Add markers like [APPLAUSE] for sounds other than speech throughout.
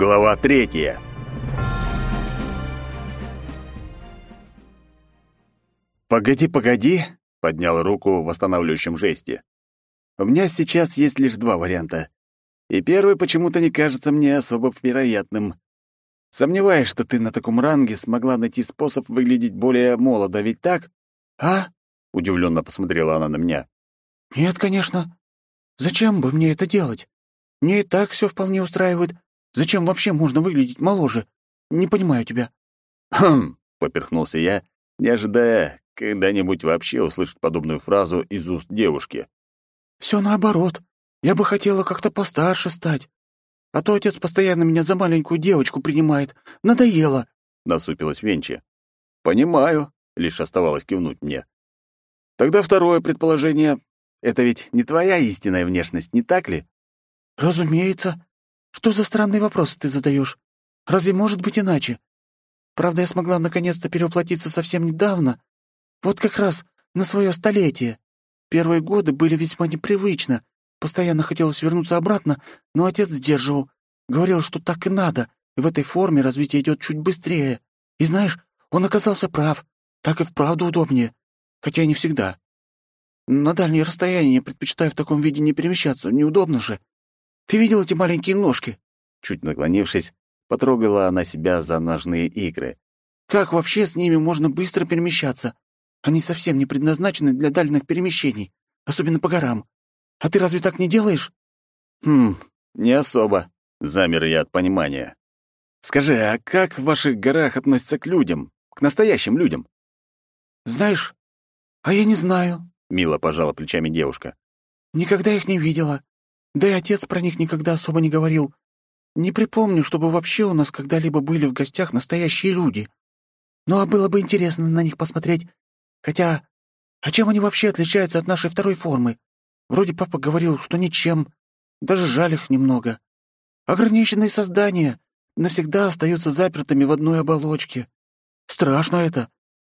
Глава третья. «Погоди, погоди!» — поднял руку в восстанавливающем жесте. «У меня сейчас есть лишь два варианта. И первый почему-то не кажется мне особо вероятным. Сомневаюсь, что ты на таком ранге смогла найти способ выглядеть более молодо, ведь так?» «А?» — удивленно посмотрела она на меня. «Нет, конечно. Зачем бы мне это делать? Мне и так все вполне устраивает. Зачем вообще можно выглядеть моложе? Не понимаю тебя». «Хм!» — поперхнулся я, не ожидая когда-нибудь вообще услышать подобную фразу из уст девушки. Все наоборот. Я бы хотела как-то постарше стать. А то отец постоянно меня за маленькую девочку принимает. Надоело!» — насупилась Венчи. «Понимаю», — лишь оставалось кивнуть мне. «Тогда второе предположение. Это ведь не твоя истинная внешность, не так ли?» «Разумеется. Что за странный вопрос ты задаешь? Разве может быть иначе? Правда, я смогла наконец-то перевоплотиться совсем недавно. Вот как раз на свое столетие. Первые годы были весьма непривычно. Постоянно хотелось вернуться обратно, но отец сдерживал. Говорил, что так и надо, и в этой форме развитие идет чуть быстрее. И знаешь, он оказался прав. Так и вправду удобнее. Хотя и не всегда. На дальние расстояния предпочитаю в таком виде не перемещаться, неудобно же. Ты видел эти маленькие ножки?» Чуть наклонившись, потрогала она себя за ножные игры. «Как вообще с ними можно быстро перемещаться? Они совсем не предназначены для дальних перемещений, особенно по горам. А ты разве так не делаешь?» «Хм, не особо», — замер я от понимания. «Скажи, а как в ваших горах относятся к людям, к настоящим людям?» «Знаешь, а я не знаю», — мило пожала плечами девушка. «Никогда их не видела. Да и отец про них никогда особо не говорил. Не припомню, чтобы вообще у нас когда-либо были в гостях настоящие люди. Ну а было бы интересно на них посмотреть. Хотя, а чем они вообще отличаются от нашей второй формы? Вроде папа говорил, что ничем. Даже жаль их немного. Ограниченные создания навсегда остаются запертыми в одной оболочке. Страшно это.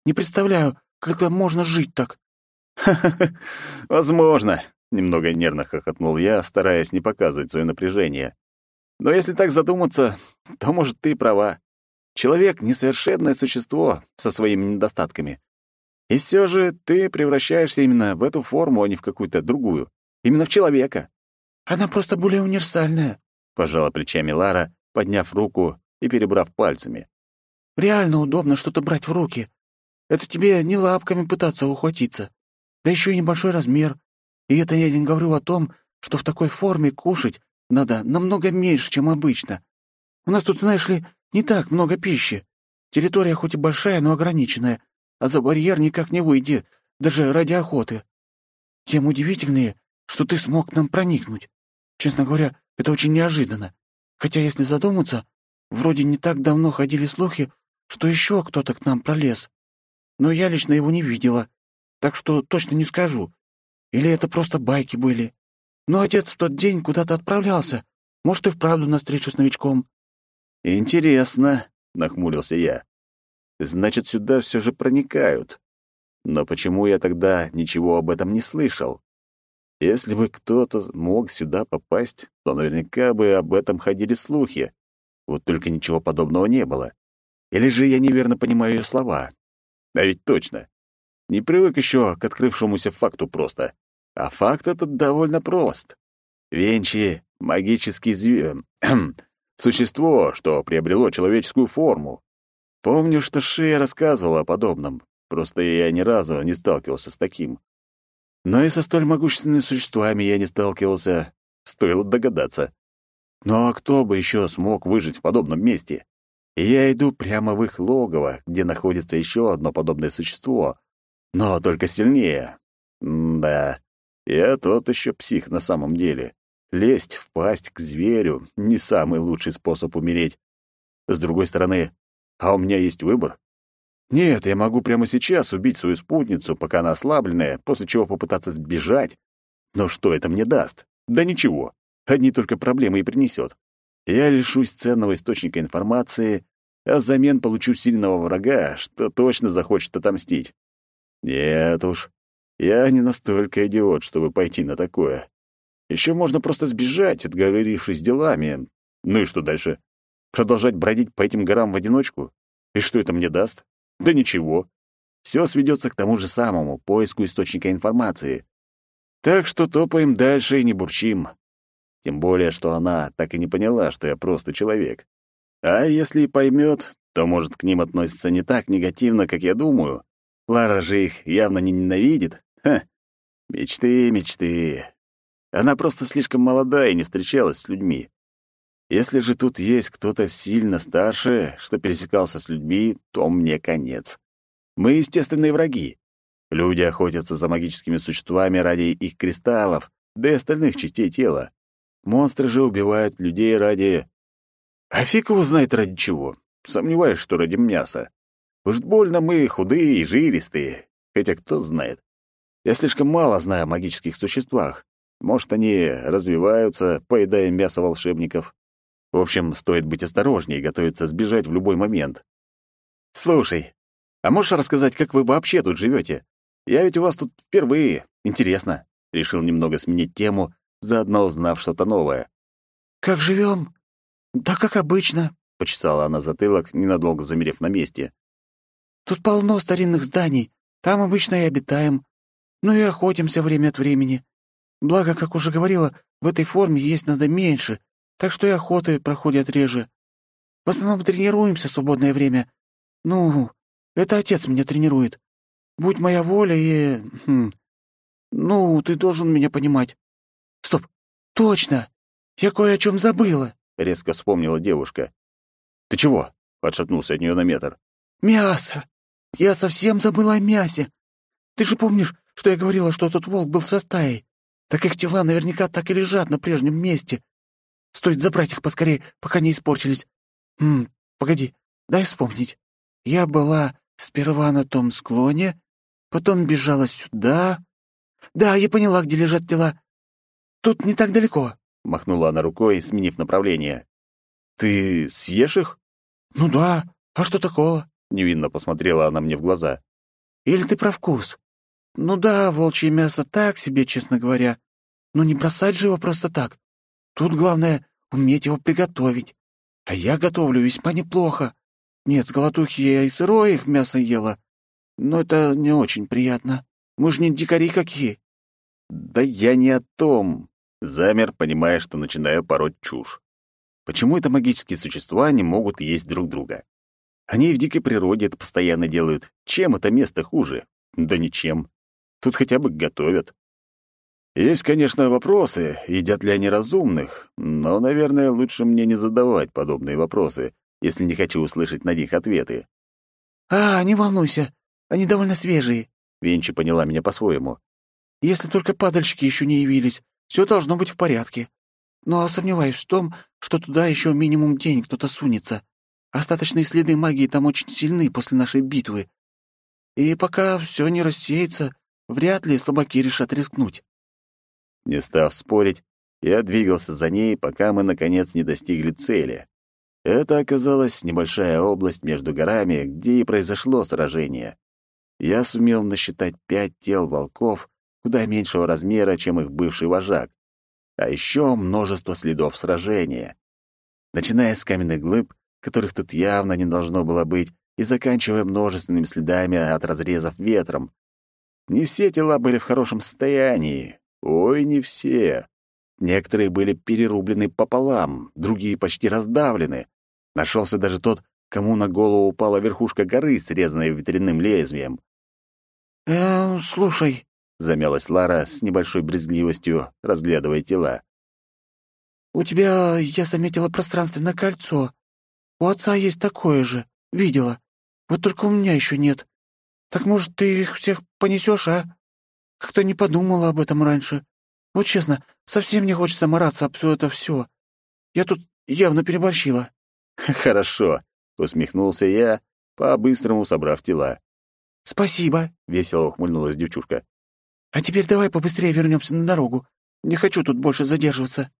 Не представляю, как это можно жить так. «Ха-ха-ха, [LAUGHS] возможно», Немного нервно хохотнул я, стараясь не показывать свое напряжение. Но если так задуматься, то, может, ты права. Человек — несовершенное существо со своими недостатками. И все же ты превращаешься именно в эту форму, а не в какую-то другую. Именно в человека. Она просто более универсальная, — пожала плечами Лара, подняв руку и перебрав пальцами. Реально удобно что-то брать в руки. Это тебе не лапками пытаться ухватиться. Да еще и небольшой размер. И это я не говорю о том, что в такой форме кушать надо намного меньше, чем обычно. У нас тут, знаешь ли, не так много пищи. Территория хоть и большая, но ограниченная, а за барьер никак не выйди, даже ради охоты. Тем удивительнее, что ты смог к нам проникнуть. Честно говоря, это очень неожиданно. Хотя, если задуматься, вроде не так давно ходили слухи, что еще кто-то к нам пролез. Но я лично его не видела, так что точно не скажу, или это просто байки были? Но отец в тот день куда-то отправлялся. Может, и вправду на встречу с новичком». «Интересно», — нахмурился я. «Значит, сюда все же проникают. Но почему я тогда ничего об этом не слышал? Если бы кто-то мог сюда попасть, то наверняка бы об этом ходили слухи. Вот только ничего подобного не было. Или же я неверно понимаю ее слова? А ведь точно. Не привык еще к открывшемуся факту просто. А факт этот довольно прост. Венчи — магический зверь, существо, что приобрело человеческую форму. Помню, что Шея рассказывала о подобном, просто я ни разу не сталкивался с таким. Но и со столь могущественными существами я не сталкивался, стоило догадаться. Ну а кто бы еще смог выжить в подобном месте? я иду прямо в их логово, где находится еще одно подобное существо, но только сильнее. М да. Я тот еще псих на самом деле. Лезть в пасть к зверю — не самый лучший способ умереть. С другой стороны, а у меня есть выбор. Нет, я могу прямо сейчас убить свою спутницу, пока она ослабленная, после чего попытаться сбежать. Но что это мне даст? Да ничего. Одни только проблемы и принесет. Я лишусь ценного источника информации, а взамен получу сильного врага, что точно захочет отомстить. Нет уж, я не настолько идиот, чтобы пойти на такое. Еще можно просто сбежать, отговорившись делами. Ну и что дальше? Продолжать бродить по этим горам в одиночку? И что это мне даст? Да ничего. Все сведется к тому же самому — поиску источника информации. Так что топаем дальше и не бурчим. Тем более, что она так и не поняла, что я просто человек. А если и поймет, то, может, к ним относится не так негативно, как я думаю. Лара же их явно не ненавидит. Ха! Мечты, мечты. Она просто слишком молода и не встречалась с людьми. Если же тут есть кто-то сильно старше, что пересекался с людьми, то мне конец. Мы естественные враги. Люди охотятся за магическими существами ради их кристаллов, да и остальных частей тела. Монстры же убивают людей ради... А фиг его знает ради чего. Сомневаюсь, что ради мяса. Уж больно мы худые и жилистые. Хотя кто знает. Я слишком мало знаю о магических существах. Может, они развиваются, поедая мясо волшебников. В общем, стоит быть осторожнее и готовиться сбежать в любой момент. Слушай, а можешь рассказать, как вы вообще тут живете? Я ведь у вас тут впервые. Интересно. Решил немного сменить тему, заодно узнав что-то новое. Как живем? Да как обычно, почесала она затылок, ненадолго замерев на месте. Тут полно старинных зданий. Там обычно и обитаем. Ну и охотимся время от времени. Благо, как уже говорила, в этой форме есть надо меньше, так что и охоты проходят реже. В основном тренируемся в свободное время. Ну, это отец меня тренирует. Будь моя воля и... Хм, ну, ты должен меня понимать. Стоп, точно! Я кое о чем забыла, — резко вспомнила девушка. Ты чего? — отшатнулся от нее на метр. Мясо! Я совсем забыла о мясе. Ты же помнишь, что я говорила, что тот волк был со стаей? Так их тела наверняка так и лежат на прежнем месте. Стоит забрать их поскорее, пока не испортились. Хм, погоди, дай вспомнить. Я была сперва на том склоне, потом бежала сюда. Да, я поняла, где лежат тела. Тут не так далеко. Махнула она рукой, сменив направление. «Ты съешь их?» «Ну да. А что такого?» Невинно посмотрела она мне в глаза. «Или ты про вкус? Ну да, волчье мясо так себе, честно говоря. Но не бросать же его просто так. Тут главное — уметь его приготовить. А я готовлю весьма неплохо. Нет, с голодухи я и сырое их мясо ела, но это не очень приятно. Мы же не дикари какие». «Да я не о том». Замер, понимая, что начинаю пороть чушь. Почему это магические существа не могут есть друг друга? Они и в дикой природе это постоянно делают. Чем это место хуже? Да ничем. Тут хотя бы готовят. Есть, конечно, вопросы, едят ли они разумных, но, наверное, лучше мне не задавать подобные вопросы, если не хочу услышать на них ответы. «А, не волнуйся, они довольно свежие», — Венчи поняла меня по-своему. «Если только падальщики еще не явились, все должно быть в порядке. Но сомневаюсь в том, что туда еще минимум день кто-то сунется. Остаточные следы магии там очень сильны после нашей битвы. И пока все не рассеется, вряд ли слабаки решат рискнуть». Не став спорить, я двигался за ней, пока мы, наконец, не достигли цели. Это оказалась небольшая область между горами, где и произошло сражение. Я сумел насчитать пять тел волков, куда меньшего размера, чем их бывший вожак. А еще множество следов сражения. Начиная с каменных глыб, которых тут явно не должно было быть, и заканчивая множественными следами от разрезов ветром. Не все тела были в хорошем состоянии, Ой, не все. Некоторые были перерублены пополам, другие почти раздавлены. Нашелся даже тот, кому на голову упала верхушка горы, срезанная ветряным лезвием. «Э, слушай», — замялась Лара с небольшой брезгливостью, разглядывая тела. «У тебя, я заметила, пространственное кольцо. У отца есть такое же, видела. Вот только у меня еще нет. Так, может, ты их всех понесешь, а?» Как-то не подумала об этом раньше. Вот честно, совсем не хочется мараться об все это все. Я тут явно переборщила». [LAUGHS] «Хорошо», — усмехнулся я, по-быстрому собрав тела. «Спасибо», — весело ухмыльнулась девчушка. «А теперь давай побыстрее вернемся на дорогу. Не хочу тут больше задерживаться».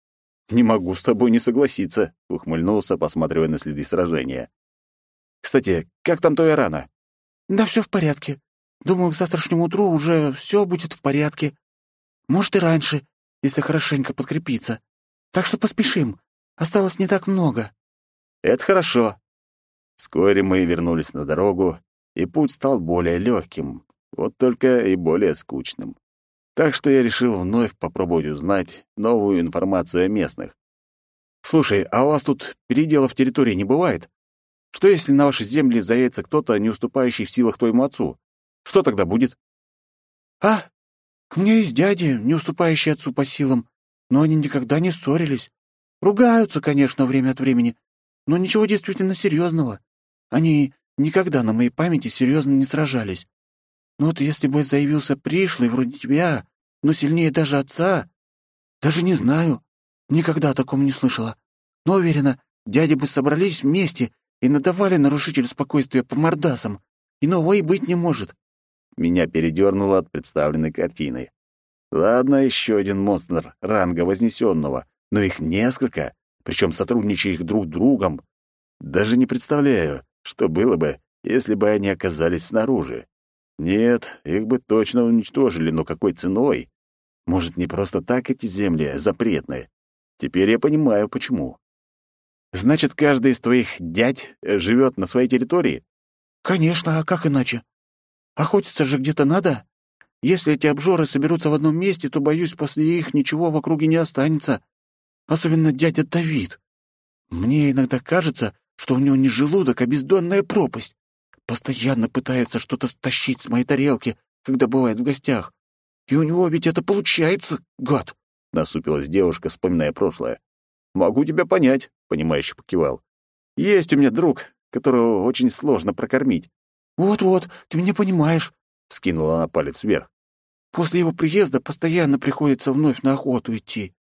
«Не могу с тобой не согласиться», — ухмыльнулся, посматривая на следы сражения. «Кстати, как там твоя рана?» «Да все в порядке. Думаю, к завтрашнему утру уже все будет в порядке. Может, и раньше, если хорошенько подкрепиться. Так что поспешим. Осталось не так много». Это хорошо. Вскоре мы вернулись на дорогу, и путь стал более легким, вот только и более скучным. Так что я решил вновь попробовать узнать новую информацию о местных. «Слушай, а у вас тут переделов территории не бывает? Что, если на вашей земле заявится кто-то, не уступающий в силах твоему отцу? Что тогда будет?» «А, у меня есть дяди, не уступающие отцу по силам, но они никогда не ссорились. Ругаются, конечно, время от времени, но ничего действительно серьезного. Они никогда на моей памяти серьезно не сражались. Но вот если бы заявился пришлый вроде тебя, но сильнее даже отца, даже не знаю, никогда о таком не слышала. Но уверена, дяди бы собрались вместе и надавали нарушителю спокойствия по мордасам. Иного и быть не может. Меня передернуло от представленной картины. Ладно, еще один монстр ранга вознесенного, но их несколько, причем сотрудничая их друг другом. Даже не представляю, что было бы, если бы они оказались снаружи. Нет, их бы точно уничтожили, но какой ценой? Может, не просто так эти земли запретны? Теперь я понимаю, почему. Значит, каждый из твоих дядь живет на своей территории? Конечно, а как иначе? Охотиться же где-то надо. Если эти обжоры соберутся в одном месте, то, боюсь, после их ничего в округе не останется. Особенно дядя Давид. Мне иногда кажется, что у него не желудок, а бездонная пропасть. Постоянно пытается что-то стащить с моей тарелки, когда бывает в гостях. И у него ведь это получается, гад!» — насупилась девушка, вспоминая прошлое. «Могу тебя понять», — понимающе покивал. «Есть у меня друг, которого очень сложно прокормить». «Вот-вот, ты меня понимаешь», — скинула она палец вверх. «После его приезда постоянно приходится вновь на охоту идти.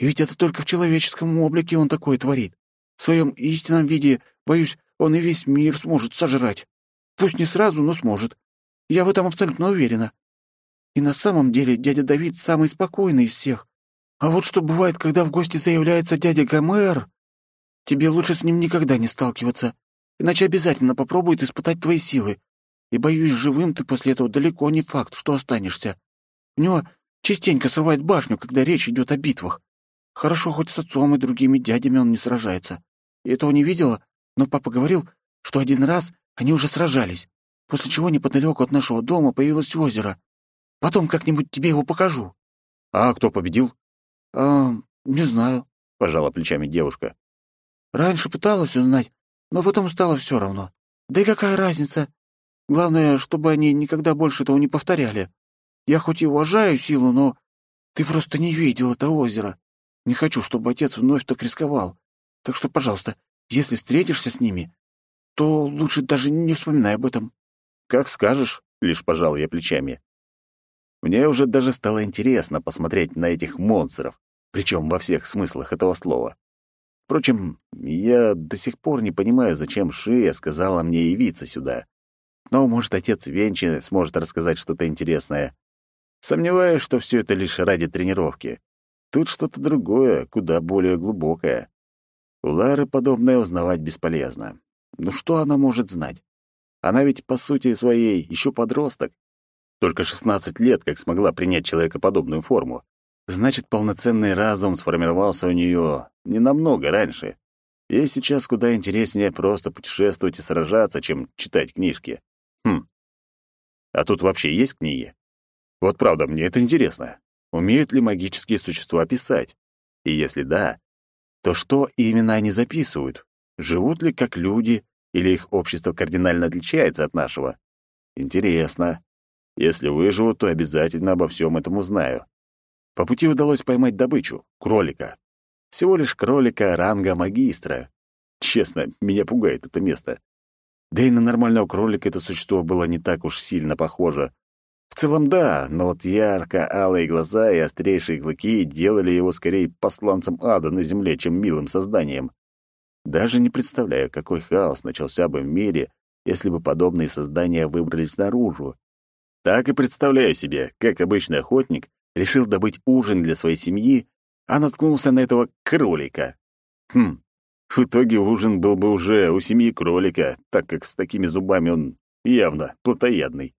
И ведь это только в человеческом облике он такое творит. В своем истинном виде, боюсь, он и весь мир сможет сожрать. Пусть не сразу, но сможет. Я в этом абсолютно уверена. И на самом деле дядя Давид самый спокойный из всех. А вот что бывает, когда в гости заявляется дядя Гомер, тебе лучше с ним никогда не сталкиваться, иначе обязательно попробует испытать твои силы. И, боюсь, живым ты после этого далеко не факт, что останешься. У него частенько срывает башню, когда речь идет о битвах. Хорошо, хоть с отцом и другими дядями он не сражается. Я этого не видела, но папа говорил, что один раз они уже сражались, после чего неподалеку от нашего дома появилось озеро. Потом как-нибудь тебе его покажу». «А кто победил?» «А, не знаю», — пожала плечами девушка. «Раньше пыталась узнать, но потом стало все равно. Да и какая разница? Главное, чтобы они никогда больше этого не повторяли. Я хоть и уважаю силу, но ты просто не видел это озеро. Не хочу, чтобы отец вновь так рисковал. Так что, пожалуйста, если встретишься с ними, то лучше даже не вспоминай об этом». «Как скажешь», — лишь пожал я плечами. Мне уже даже стало интересно посмотреть на этих монстров, причем во всех смыслах этого слова. Впрочем, я до сих пор не понимаю, зачем Шия сказала мне явиться сюда. Но, может, отец Венчи сможет рассказать что-то интересное. Сомневаюсь, что все это лишь ради тренировки. Тут что-то другое, куда более глубокое. У Лары подобное узнавать бесполезно. Ну что она может знать? Она ведь, по сути своей, еще подросток. Только 16 лет, как смогла принять человекоподобную форму. Значит, полноценный разум сформировался у нее не намного раньше. Ей сейчас куда интереснее просто путешествовать и сражаться, чем читать книжки. Хм. А тут вообще есть книги? Вот правда, мне это интересно. Умеют ли магические существа писать? И если да, то что именно они записывают? Живут ли как люди, или их общество кардинально отличается от нашего? Интересно. Если выживу, то обязательно обо всем этом узнаю. По пути удалось поймать добычу — кролика. Всего лишь кролика ранга магистра. Честно, меня пугает это место. Да и на нормального кролика это существо было не так уж сильно похоже. В целом, да, но вот ярко-алые глаза и острейшие клыки делали его скорее посланцем ада на земле, чем милым созданием. Даже не представляю, какой хаос начался бы в мире, если бы подобные создания выбрались наружу. Так и представляю себе, как обычный охотник решил добыть ужин для своей семьи, а наткнулся на этого кролика. Хм, в итоге ужин был бы уже у семьи кролика, так как с такими зубами он явно плотоядный.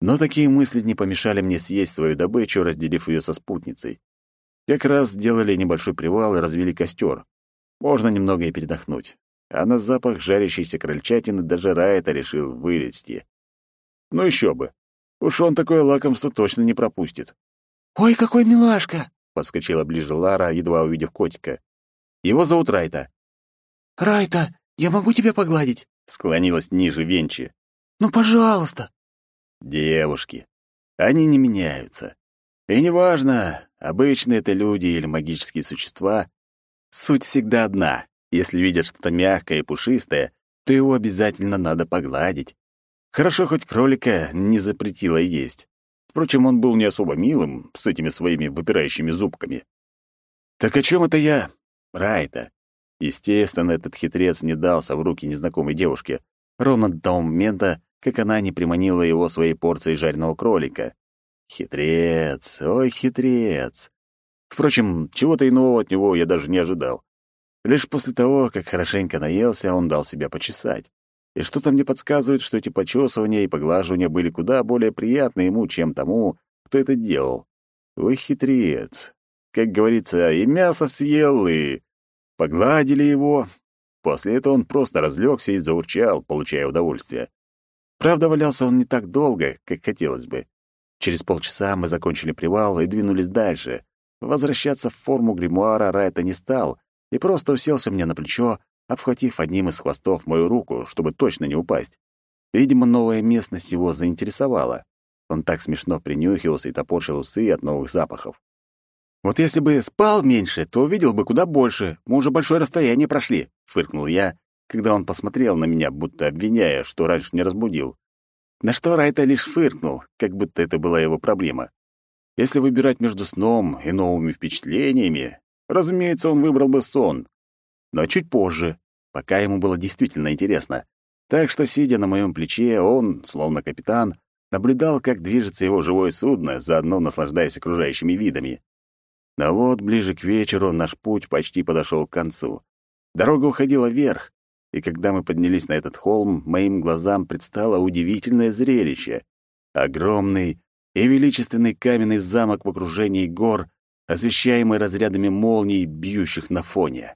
Но такие мысли не помешали мне съесть свою добычу, разделив ее со спутницей. Как раз сделали небольшой привал и развели костер. Можно немного и передохнуть. а на запах жарящейся крольчатины даже Райта решил вылезти. Ну еще бы. Уж он такое лакомство точно не пропустит. «Ой, какой милашка!» — подскочила ближе Лара, едва увидев котика. «Его зовут Райта». «Райта, я могу тебя погладить?» — склонилась ниже Венчи. «Ну, пожалуйста!» Девушки. Они не меняются. И неважно, обычные это люди или магические существа, суть всегда одна. Если видят что-то мягкое и пушистое, то его обязательно надо погладить. Хорошо, хоть кролика не запретила есть. Впрочем, он был не особо милым, с этими своими выпирающими зубками. Так о чем это я? Райта. Естественно, этот хитрец не дался в руки незнакомой девушке, ровно до того момента, как она не приманила его своей порцией жареного кролика. Хитрец, ой, хитрец. Впрочем, чего-то иного от него я даже не ожидал. Лишь после того, как хорошенько наелся, он дал себя почесать. И что-то мне подсказывает, что эти почесывания и поглаживания были куда более приятны ему, чем тому, кто это делал. Ой, хитрец. Как говорится, и мясо съел, и... Погладили его. После этого он просто разлегся и заурчал, получая удовольствие. Правда, валялся он не так долго, как хотелось бы. Через полчаса мы закончили привал и двинулись дальше. Возвращаться в форму гримуара Райта не стал и просто уселся мне на плечо, обхватив одним из хвостов мою руку, чтобы точно не упасть. Видимо, новая местность его заинтересовала. Он так смешно принюхивался и топорщил усы от новых запахов. «Вот если бы спал меньше, то увидел бы куда больше. Мы уже большое расстояние прошли», — фыркнул я, когда он посмотрел на меня, будто обвиняя, что раньше не разбудил. На что Райта лишь фыркнул, как будто это была его проблема. Если выбирать между сном и новыми впечатлениями, разумеется, он выбрал бы сон. Но чуть позже, пока ему было действительно интересно. Так что, сидя на моем плече, он, словно капитан, наблюдал, как движется его живое судно, заодно наслаждаясь окружающими видами. Но вот ближе к вечеру наш путь почти подошел к концу. Дорога уходила вверх, и когда мы поднялись на этот холм, моим глазам предстало удивительное зрелище. Огромный и величественный каменный замок в окружении гор, освещаемый разрядами молний, бьющих на фоне.